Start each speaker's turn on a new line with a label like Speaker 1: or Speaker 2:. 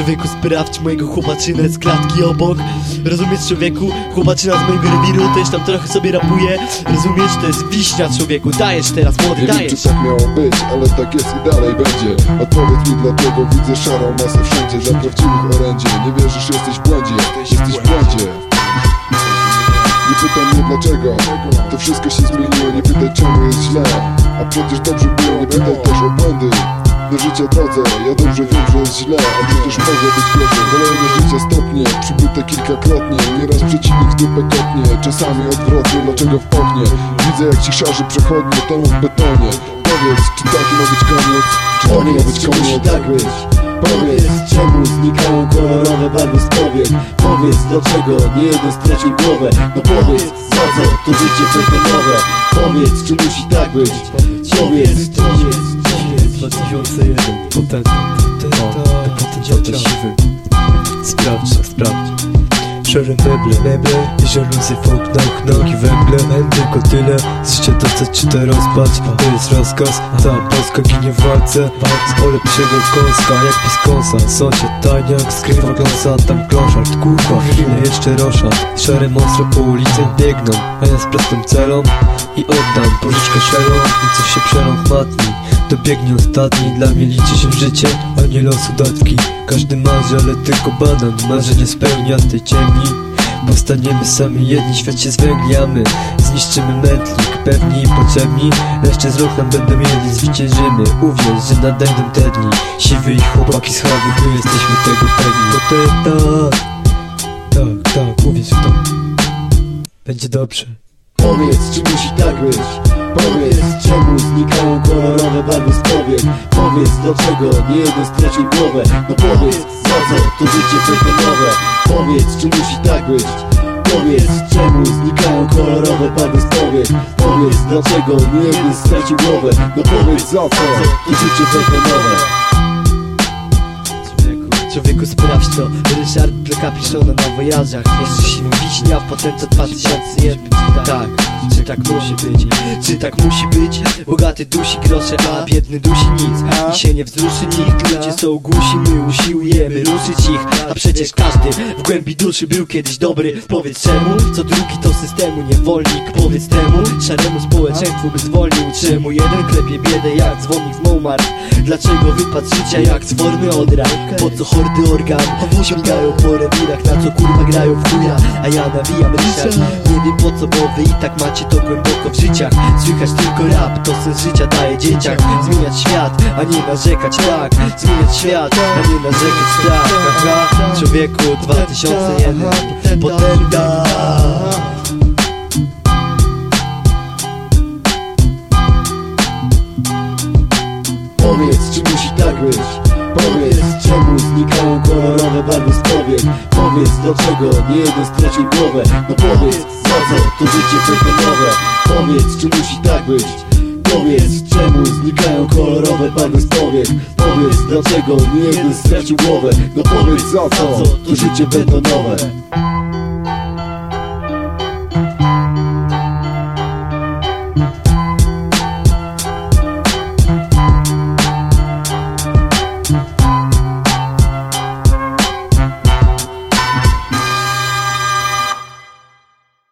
Speaker 1: Człowieku sprawdź mojego chłopaczynę z klatki obok. Rozumiesz człowieku? Chłopaczyna z mojego rewiru też tam trochę sobie rapuje. Rozumiesz? To jest wiśnia człowieku. Dajesz teraz młody,
Speaker 2: Nie wiem czy tak miało być, ale tak jest i dalej będzie. Odpowiedz mi dlaczego widzę szarą masę wszędzie Za prawdziwych orędzie. Nie wierzysz, jesteś w błędzie Jesteś w błędzie Nie pytam mnie dlaczego. To wszystko się zmieniło. Nie pytaj czemu jest źle. A przecież dobrze było Nie pytaj też o błędy do życia drodze Ja dobrze wiem, że jest źle A przecież mogło być gorzej. Kolejne życie stopnie Przybyte kilkakrotnie. Nieraz przeciwnik w dupę kopnie Czasami odwrotnie Dlaczego w oknie Widzę jak ci szarzy przechodnie Temu w betonie. Powiedz, czy taki ma być koniec? Czy taki ma być koniec?
Speaker 1: tak być? Powiedz, czemu znikają kolorowe barwy z powiek? Powiedz, dlaczego nie jeden stracił głowę? No powiedz, za co? To życie nowe. Powiedz, czy musi tak być? Powiedz
Speaker 3: 2001 Potem, o, potem dziadek siwy. Sprawdź, sprawdź. Szare meble, meble Żaluzy w oknach, nogi węgle Tylko tyle, z życia docać czy to rozpacz To jest rozkaz, cała Polska ginie w walce. Z pole psiego kąska, jak piskonsa Sąsiad tajniak, skrywa gląsa Tam kloszard, kurwa, chwilę jeszcze roszad. Szare monstra po ulicach biegną A ja z prostą celą I oddam pożyczkę szerą I coś się przerąchmatni Dobiegnie ostatni, dla mnie liczy się życie, a nie losu datki Każdy marzy, ale tylko banan marzenie spełnia tej ciemni. Powstaniemy sami jedni, świat się zwęgliamy. Zniszczymy mętlik, pewni i potrzebni. Jeszcze z rok nam będą mieli, zwyciężymy. Uwierz, że nadejdą te dni. Siwy i chłopaki z chawów, my jesteśmy tego pewni. Bo to tak, tak, tak, uwierz w to. Będzie dobrze.
Speaker 1: Powiedz, czy musi tak być. Powiedz, czemu znikają kolorowe barwy z powiek Powiedz, dlaczego nie jeden stracił głowę? No powiedz, za co to życie nowe Powiedz, czy musi tak być? Powiedz, czemu znikają kolorowe barwy z powiek Powiedz, dlaczego nie jeden stracił głowę? No powiedz, za co to życie nowe Człowieku, sprawdź to. Ryszard Plekapiszona na wojażach Jeszcze się wiśnia, potem to 2001 Tak, czy tak musi być? Czy tak musi być? Bogaty dusi grosze, a biedny dusi nic I się nie wzruszy nikt Ludzie są głusi, my usiłujemy ruszyć ich A przecież każdy w głębi duszy był kiedyś dobry. Powiedz czemu? Co drugi to systemu niewolnik. Powiedz temu szaremu społeczeństwu by zwolnił. Czemu jeden klepie biedę jak dzwonnik z Montmartre? Dlaczego wypad życia jak zworny odra? Po co hordy organ? Sięgają po rewirach Na co kurwa grają w chuja A ja nawijam Ryszard. Nie wiem po co, bo wy i tak macie to głęboko w życiach. Słychać tylko rap, to sens życia daje dzieciak. Zmieniać świat, a nie narzekać tak. Zmieniać świat, a nie narzekać tak. Aha, człowieku 2001 Potęga Powiedz, czy musi tak być? Powiedz, czemu znikają kolorowe barwy z powiek? Powiedz, dlaczego nie jeden stracił głowę? No powiedz, za co to życie nowe? Powiedz, czy musi tak być? Powiedz, czemu znikają kolorowe barwy z powiek? Powiedz, dlaczego nie jeden stracił głowę? No powiedz, za co to życie nowe?